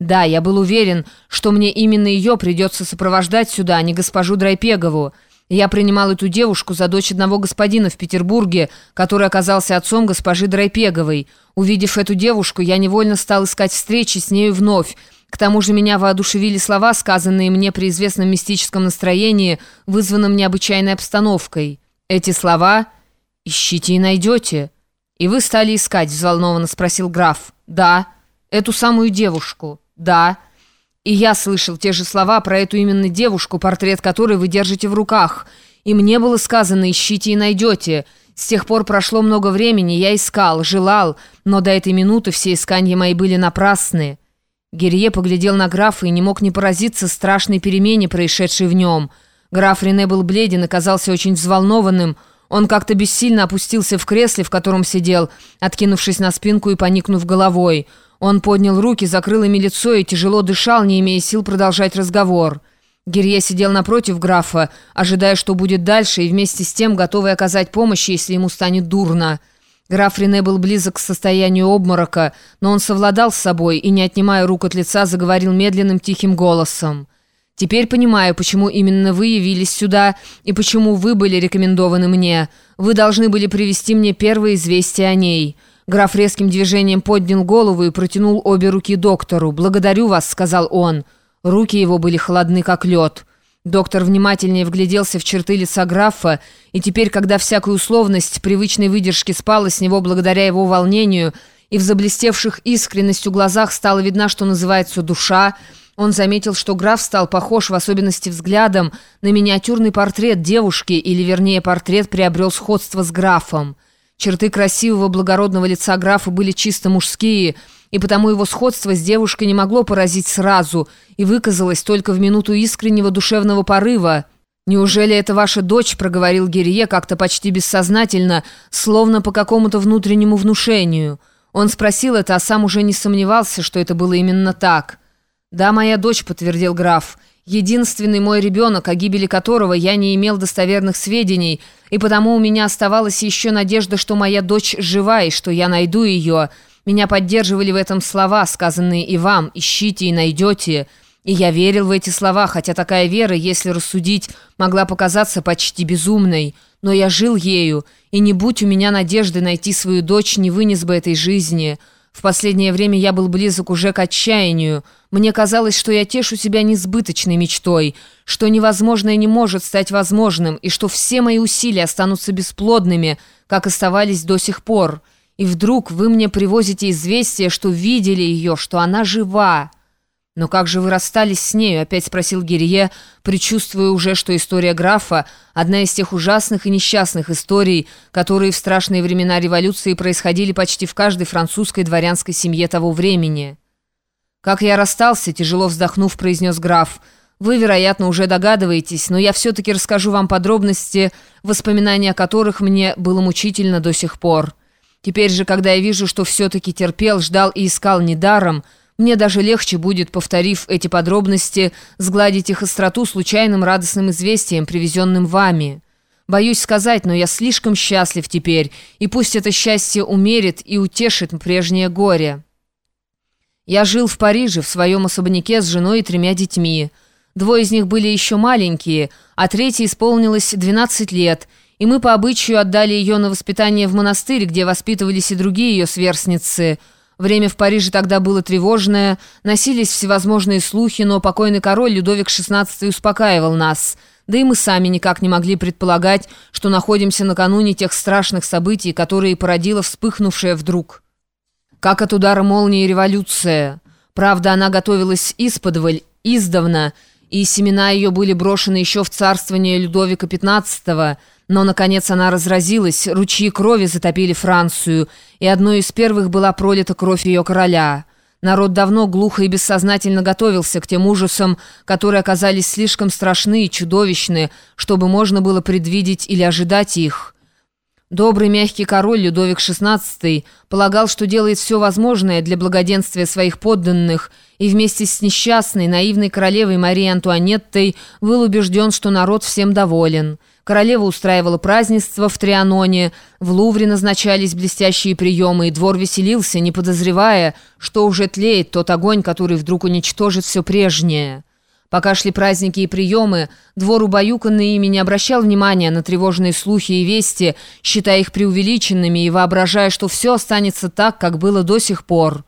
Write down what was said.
Да, я был уверен, что мне именно ее придется сопровождать сюда, а не госпожу Драйпегову. Я принимал эту девушку за дочь одного господина в Петербурге, который оказался отцом госпожи Драйпеговой. Увидев эту девушку, я невольно стал искать встречи с нею вновь. К тому же меня воодушевили слова, сказанные мне при известном мистическом настроении, вызванном необычайной обстановкой. Эти слова «Ищите и найдете». «И вы стали искать?» – взволнованно спросил граф. «Да». «Эту самую девушку?» «Да». И я слышал те же слова про эту именно девушку, портрет которой вы держите в руках. И мне было сказано «ищите и найдете». С тех пор прошло много времени, я искал, желал, но до этой минуты все искания мои были напрасны». Герье поглядел на графа и не мог не поразиться страшной перемене, происшедшей в нем. Граф Рене был бледен и казался очень взволнованным. Он как-то бессильно опустился в кресле, в котором сидел, откинувшись на спинку и поникнув головой. Он поднял руки, закрыл ими лицо и тяжело дышал, не имея сил продолжать разговор. Герье сидел напротив графа, ожидая, что будет дальше, и вместе с тем готовый оказать помощь, если ему станет дурно. Граф Рене был близок к состоянию обморока, но он совладал с собой и, не отнимая рук от лица, заговорил медленным тихим голосом. «Теперь понимаю, почему именно вы явились сюда и почему вы были рекомендованы мне. Вы должны были привести мне первые известия о ней». Граф резким движением поднял голову и протянул обе руки доктору. «Благодарю вас», — сказал он. Руки его были холодны, как лед. Доктор внимательнее вгляделся в черты лица графа, и теперь, когда всякая условность привычной выдержки спала с него благодаря его волнению, и в заблестевших искренностью глазах стала видна, что называется душа, он заметил, что граф стал похож, в особенности взглядом, на миниатюрный портрет девушки, или, вернее, портрет приобрел сходство с графом. Черты красивого благородного лица графа были чисто мужские, и потому его сходство с девушкой не могло поразить сразу и выказалось только в минуту искреннего душевного порыва. «Неужели это ваша дочь?» – проговорил Герье как-то почти бессознательно, словно по какому-то внутреннему внушению. Он спросил это, а сам уже не сомневался, что это было именно так. «Да, моя дочь», – подтвердил граф, – единственный мой ребенок, о гибели которого я не имел достоверных сведений, и потому у меня оставалась еще надежда, что моя дочь жива и что я найду ее. Меня поддерживали в этом слова, сказанные и вам «ищите и найдете». И я верил в эти слова, хотя такая вера, если рассудить, могла показаться почти безумной. Но я жил ею, и не будь у меня надежды найти свою дочь, не вынес бы этой жизни». В последнее время я был близок уже к отчаянию. Мне казалось, что я тешу себя несбыточной мечтой, что невозможное не может стать возможным, и что все мои усилия останутся бесплодными, как оставались до сих пор. И вдруг вы мне привозите известие, что видели ее, что она жива». «Но как же вы расстались с нею?» — опять спросил Гирье, предчувствуя уже, что история графа — одна из тех ужасных и несчастных историй, которые в страшные времена революции происходили почти в каждой французской дворянской семье того времени. «Как я расстался?» — тяжело вздохнув, произнес граф. «Вы, вероятно, уже догадываетесь, но я все-таки расскажу вам подробности, воспоминания о которых мне было мучительно до сих пор. Теперь же, когда я вижу, что все-таки терпел, ждал и искал недаром, — мне даже легче будет, повторив эти подробности, сгладить их остроту случайным радостным известием, привезенным вами. Боюсь сказать, но я слишком счастлив теперь, и пусть это счастье умерит и утешит прежнее горе. Я жил в Париже, в своем особняке с женой и тремя детьми. Двое из них были еще маленькие, а третий исполнилось 12 лет, и мы по обычаю отдали ее на воспитание в монастырь, где воспитывались и другие ее сверстницы – Время в Париже тогда было тревожное, носились всевозможные слухи, но покойный король Людовик XVI успокаивал нас. Да и мы сами никак не могли предполагать, что находимся накануне тех страшных событий, которые породила вспыхнувшая вдруг. Как от удара молнии революция. Правда, она готовилась исподволь, издавна, и семена ее были брошены еще в царствование Людовика XV, но, наконец, она разразилась, ручьи крови затопили Францию, и одной из первых была пролита кровь ее короля. Народ давно глухо и бессознательно готовился к тем ужасам, которые оказались слишком страшны и чудовищны, чтобы можно было предвидеть или ожидать их. Добрый мягкий король Людовик XVI полагал, что делает все возможное для благоденствия своих подданных, и вместе с несчастной, наивной королевой Марией Антуанеттой был убежден, что народ всем доволен – Королева устраивала празднество в Трианоне, в Лувре назначались блестящие приемы, и двор веселился, не подозревая, что уже тлеет тот огонь, который вдруг уничтожит все прежнее. Пока шли праздники и приемы, двор, убаюканный ими, не обращал внимания на тревожные слухи и вести, считая их преувеличенными и воображая, что все останется так, как было до сих пор.